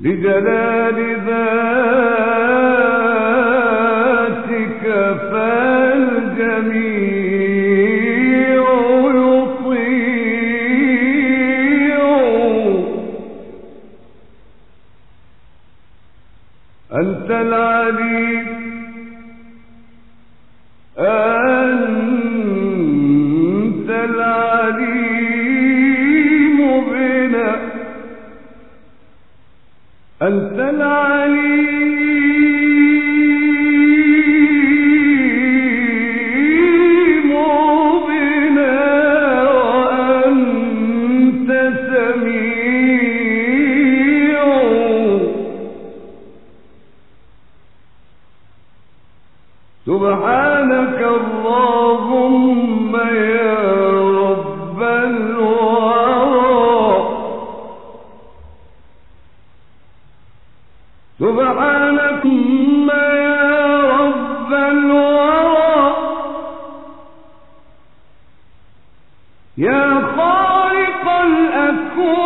لجلال ذاتك أنت العليم. أنت العليم بنا. أنت العليم. سبحانك اللهم يا رب الورى سبحانك اللهم يا رب الورى يا خالق الأكوان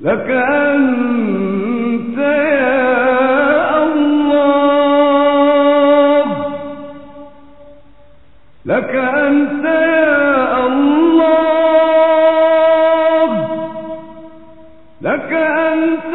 لك أنت يا الله. لك أنت يا الله. لك أنت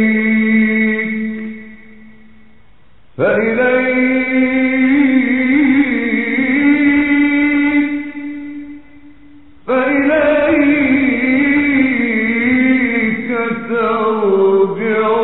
build